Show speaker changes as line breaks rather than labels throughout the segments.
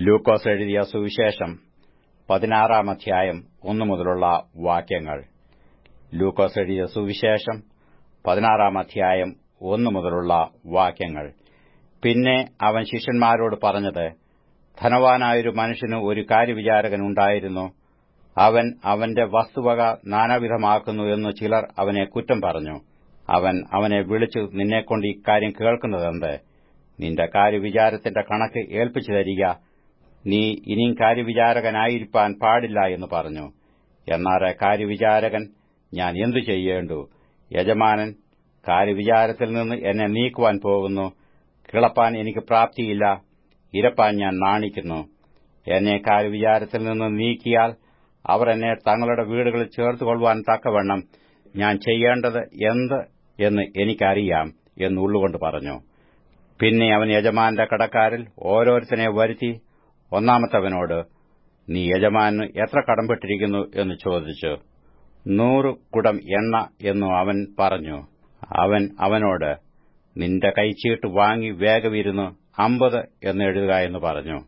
ലൂക്കോസ് എഴുതിയ സുവിശേഷം പതിനാറാം അധ്യായം ഒന്നു മുതലുള്ള വാക്യങ്ങൾ. ലൂക്കോസ് എഴുതിയ സുവിശേഷം പതിനാറാം അധ്യായം ഒന്നു മുതലുള്ള വാക്യങ്ങൾ. പിന്നെ അവൻ ശിഷ്യന്മാരോട് പറഞ്ഞത് ധനവാനായൊരു മനുഷ്യന് ഒരു കാര്യവിചാരകൻ ഉണ്ടായിരുന്നു. അവൻ അവന്റെ വസ്തുവക നാനാവിധമാക്കുന്നു എന്ന് ചിലർ അവനെ കുറ്റം പറഞ്ഞു. അവൻ അവനെ വിളിച്ചു നിന്നെക്കൊണ്ട് ഇക്കാര്യം കേൾക്കുന്നതെന്ത്? നിന്റെ കാര്യവിചാരത്തിന്റെ കണക്ക് ഏൽപ്പിച്ചു തരിക. നീ ഇനിയും കാര്യവിചാരകനായിരിക്കാൻ പാടില്ല എന്ന് പറഞ്ഞു. എന്നാൽ കാര്യവിചാരകൻ ഞാൻ എന്തു ചെയ്യേണ്ടു? യജമാനൻ കാര്യവിചാരത്തിൽ നിന്ന് എന്നെ നീക്കുവാൻ പോകുന്നു. കിളപ്പാൻ എനിക്ക് പ്രാപ്തിയില്ല. ഇരപ്പാൻ ഞാൻ നാണിക്കുന്നു. എന്നെ കാര്യവിചാരത്തിൽ നിന്ന് നീക്കിയാൽ അവർ എന്നെ തങ്ങളുടെ വീടുകളിൽ ചേർത്തുകൊള്ളുവാൻ തക്കവണ്ണം ഞാൻ ചെയ്യേണ്ടത് എന്ത് എന്ന് എനിക്കറിയാം എന്നുള്ളുകൊണ്ട് പറഞ്ഞു. പിന്നെ അവൻ യജമാന്റെ കടക്കാരിൽ ഓരോരുത്തനെ വരുത്തി ഒന്നാമത്തവനോട് നീ യജമാനു എത്ര കടംപെട്ടിരിക്കുന്നു? എന്ന് ചോദിച്ചു. നൂറ് കുടം എണ്ണ എന്നു അവൻ പറഞ്ഞു. അവൻ അവനോട് നിന്റെ കൈച്ചീട്ട് വാങ്ങി വേഗമിരുന്ന് അമ്പത് എന്ന് എഴുതുക എന്ന് പറഞ്ഞു.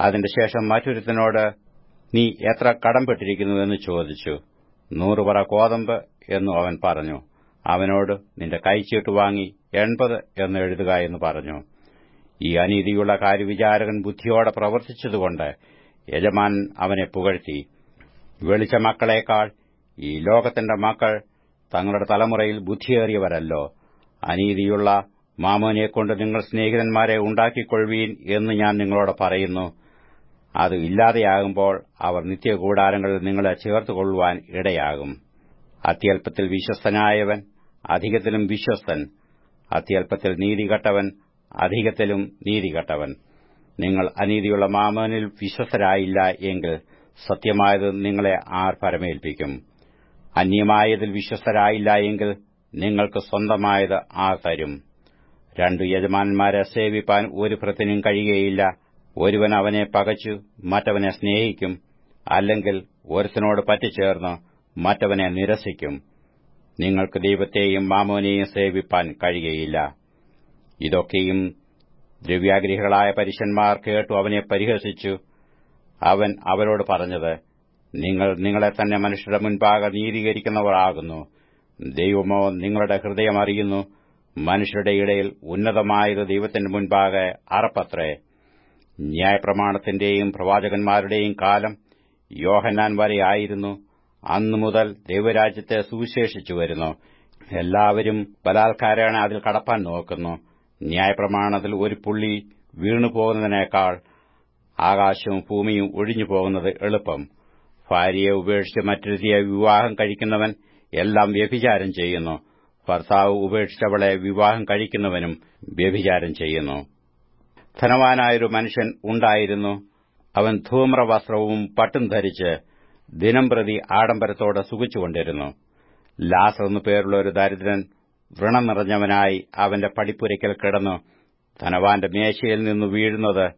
അതിന്റെ ശേഷം മറ്റൊരുത്തനോട് നീ എത്ര കടംപെട്ടിരിക്കുന്നു? എന്ന് ചോദിച്ചു. നൂറ് പറ കോതമ്പ് എന്നു അവൻ പറഞ്ഞു. അവനോട് നിന്റെ കൈച്ചീട്ട് വാങ്ങി എൺപത് എന്ന് എഴുതുക എന്ന് പറഞ്ഞു. ഈ അനീതിയുള്ള കാര്യവിചാരകൻ ബുദ്ധിയോടെ പ്രവർത്തിച്ചതുകൊണ്ട് യജമാൻ അവനെ പുകഴ്ത്തി. വെളിച്ച മക്കളേക്കാൾ ഈ ലോകത്തിന്റെ മക്കൾ തങ്ങളുടെ തലമുറയിൽ ബുദ്ധിയേറിയവരല്ലോ. അനീതിയുള്ള മാമോനെക്കൊണ്ട് നിങ്ങൾ സ്നേഹിതന്മാരെ ഉണ്ടാക്കിക്കൊള്ളുവീൻ എന്ന് ഞാൻ നിങ്ങളോട് പറയുന്നു. അത് ഇല്ലാതെയാകുമ്പോൾ അവർ നിത്യകൂടാരങ്ങളിൽ നിങ്ങളെ ചേർത്തുകൊള്ളുവാൻ ഇടയാകും. അത്യല്പത്തിൽ വിശ്വസ്തനായവൻ അധികത്തിലും വിശ്വസ്തൻ. അത്യല്പത്തിൽ നീതികെട്ടവൻ അധികത്തിലും നീതികെട്ടവൻ. നിങ്ങൾ അനീതിയുള്ള മാമോനിൽ വിശ്വസ്തരായില്ല എങ്കിൽ സത്യമായത് നിങ്ങളെ ആർ പരമേൽപ്പിക്കും. അന്യമായതിൽ വിശ്വസ്തരായില്ല എങ്കിൽ നിങ്ങൾക്ക് സ്വന്തമായത് ആർ തരും. രണ്ടു യജമാനന്മാരെ സേവിപ്പാൻ ഒരു ഭൃത്തിനും കഴിയുകയില്ല. ഒരുവൻ അവനെ പകച്ചു മറ്റവനെ സ്നേഹിക്കും. അല്ലെങ്കിൽ ഒരുത്തനോട് പറ്റിച്ചേർന്ന് മറ്റവനെ നിരസിക്കും. നിങ്ങൾക്ക് ദൈവത്തെയും മാമോനെയും സേവിപ്പാൻ കഴിയുകയില്ല. ഇതൊക്കെയും ദ്രവ്യാഗ്രഹികളായ പരീശന്മാർ കേട്ടു അവനെ പരിഹസിച്ചു. അവൻ അവരോട് പറഞ്ഞത് നിങ്ങൾ നിങ്ങളെ തന്നെ മനുഷ്യരുടെ മുൻപാകെ നീതീകരിക്കുന്നവരാകുന്നു. ദൈവമോ നിങ്ങളുടെ ഹൃദയം അറിയുന്നു മനുഷ്യരുടെ ഇടയിൽ ഉന്നതമായത് ദൈവത്തിന്റെ മുൻപാകെ അറപ്പത്രേ. ന്യായപ്രമാണത്തിന്റെയും പ്രവാചകന്മാരുടെയും കാലം യോഹന്നാൻ വരെ ആയിരുന്നു. അന്നുമുതൽ ദൈവരാജ്യത്തെ സുവിശേഷിച്ചു വരുന്നു. എല്ലാവരും ബലാത്കാരേണ അതിൽ കടപ്പാൻ നോക്കുന്നു. ന്യായപ്രമാണത്തിൽ ഒരു പുള്ളി വീണുപോകുന്നതിനേക്കാൾ ആകാശവും ഭൂമിയും ഒഴിഞ്ഞു പോകുന്നത് എളുപ്പം. ഭാര്യയെ ഉപേക്ഷിച്ച് മറ്റൊരുത്തിയെ വിവാഹം കഴിക്കുന്നവൻ എല്ലാം വ്യഭിചാരം ചെയ്യുന്നു. ഭർത്താവ് ഉപേക്ഷിച്ചവളെ വിവാഹം കഴിക്കുന്നവനും വ്യഭിചാരം ചെയ്യുന്നു. ധനവാനായൊരു മനുഷ്യൻ ഉണ്ടായിരുന്നു. അവൻ ധൂമ്രവസ്ത്രവും പട്ടും ധരിച്ച് ദിനംപ്രതി ആഡംബരത്തോടെ സുഖിച്ചുകൊണ്ടിരുന്നു. ലാസർ എന്നു പേരുള്ള ഒരു ദരിദ്രൻ വ്രണം നിറഞ്ഞവനായി അവന്റെ പടിപ്പുരയ്ക്കൽ കിടന്നു. ധനവാന്റെ മേശയിൽ നിന്ന് വീഴുന്നത്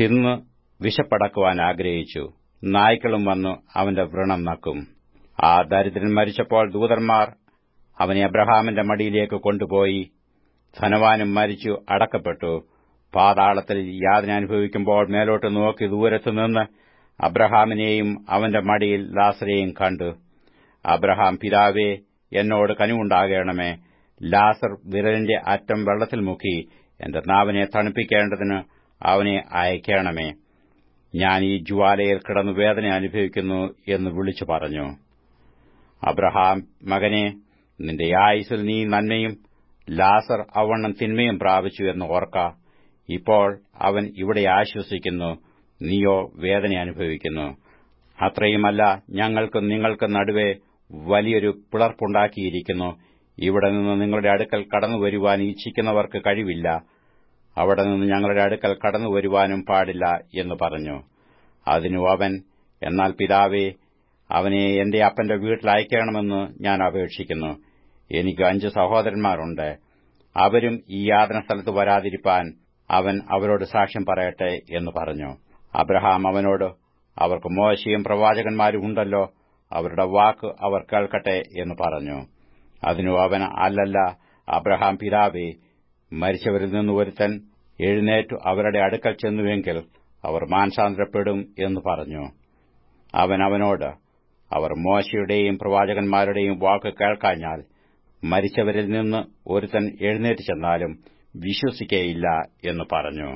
തിന്ന് വിശപ്പടക്കുവാൻ ആഗ്രഹിച്ചു. നായ്ക്കളും വന്നു അവന്റെ വ്രണം നക്കും. ആ ദരിദ്രൻ മരിച്ചപ്പോൾ ദൂതന്മാർ അവനെ അബ്രഹാമിന്റെ മടിയിലേക്ക് കൊണ്ടുപോയി. ധനവാനും മരിച്ചു അടക്കപ്പെട്ടു. പാതാളത്തിൽ യാതന അനുഭവിക്കുമ്പോൾ മേലോട്ട് നോക്കി ദൂരത്തു നിന്ന് അബ്രഹാമിനെയും അവന്റെ മടിയിൽ ലാസരെയും കണ്ടു. അബ്രഹാം പിതാവേ എന്നോട് കനിവുണ്ടാകണമേ. ലാസർ വിരലിന്റെ അറ്റം വെള്ളത്തിൽ മുക്കി എന്റെ നാവിനെ തണുപ്പിക്കേണ്ടതിന് അവനെ അയക്കണമേ. ഞാൻ ഈ ജ്വാലയിൽ കിടന്നു വേദന അനുഭവിക്കുന്നു എന്ന് വിളിച്ചു പറഞ്ഞു. അബ്രഹാം മകനെ നിന്റെ ആയുസിൽ നീ നന്മയും ലാസർ അവണ്ണം തിന്മയും പ്രാപിച്ചു എന്ന് ഓർക്ക. ഇപ്പോൾ അവൻ ഇവിടെ ആശ്വസിക്കുന്നു നീയോ വേദന അനുഭവിക്കുന്നു. അത്രയുമല്ല ഞങ്ങൾക്കും നിങ്ങൾക്കും നടുവെ വലിയൊരു പിളർപ്പുണ്ടാക്കിയിരിക്കുന്നു. ഇവിടെ നിന്ന് നിങ്ങളുടെ അടുക്കൽ കടന്നു വരുവാൻ ഇച്ഛിക്കുന്നവർക്ക് കഴിവില്ല. അവിടെ നിന്ന് ഞങ്ങളുടെ അടുക്കൽ കടന്നു വരുവാനും പാടില്ല എന്ന് പറഞ്ഞു. അതിനു അവൻ എന്നാൽ പിതാവേ അവനെ എന്റെ അപ്പന്റെ വീട്ടിൽ അയക്കണമെന്ന് ഞാൻ അപേക്ഷിക്കുന്നു. എനിക്ക് അഞ്ച് സഹോദരന്മാരുണ്ട്. അവരും ഈ യാതന സ്ഥലത്ത് വരാതിരിപ്പാൻ അവൻ അവരോട് സാക്ഷ്യം പറയട്ടെ എന്ന് പറഞ്ഞു. അബ്രഹാം അവനോട് അവർക്ക് മോശയും പ്രവാചകന്മാരും ഉണ്ടല്ലോ. അവരുടെ വാക്ക് അവർ കേൾക്കട്ടെ എന്ന് പറഞ്ഞു. അതിനു അവൻ അല്ലല്ല അബ്രഹാം പിതാവേ മരിച്ചവരിൽ നിന്ന് ഒരുത്തൻ എഴുന്നേറ്റു അവരുടെ അടുക്കൽ ചെന്നുവെങ്കിൽ അവർ മാനസാന്തരപ്പെടും എന്ന് പറഞ്ഞു. അവൻ അവനോട് അവർ മോശയുടെയും പ്രവാചകന്മാരുടെയും വാക്ക് കേൾക്കാഞ്ഞാൽ മരിച്ചവരിൽ നിന്ന് ഒരുത്തൻ എഴുന്നേറ്റ് ചെന്നാലും വിശ്വസിക്കയില്ല എന്ന് പറഞ്ഞു.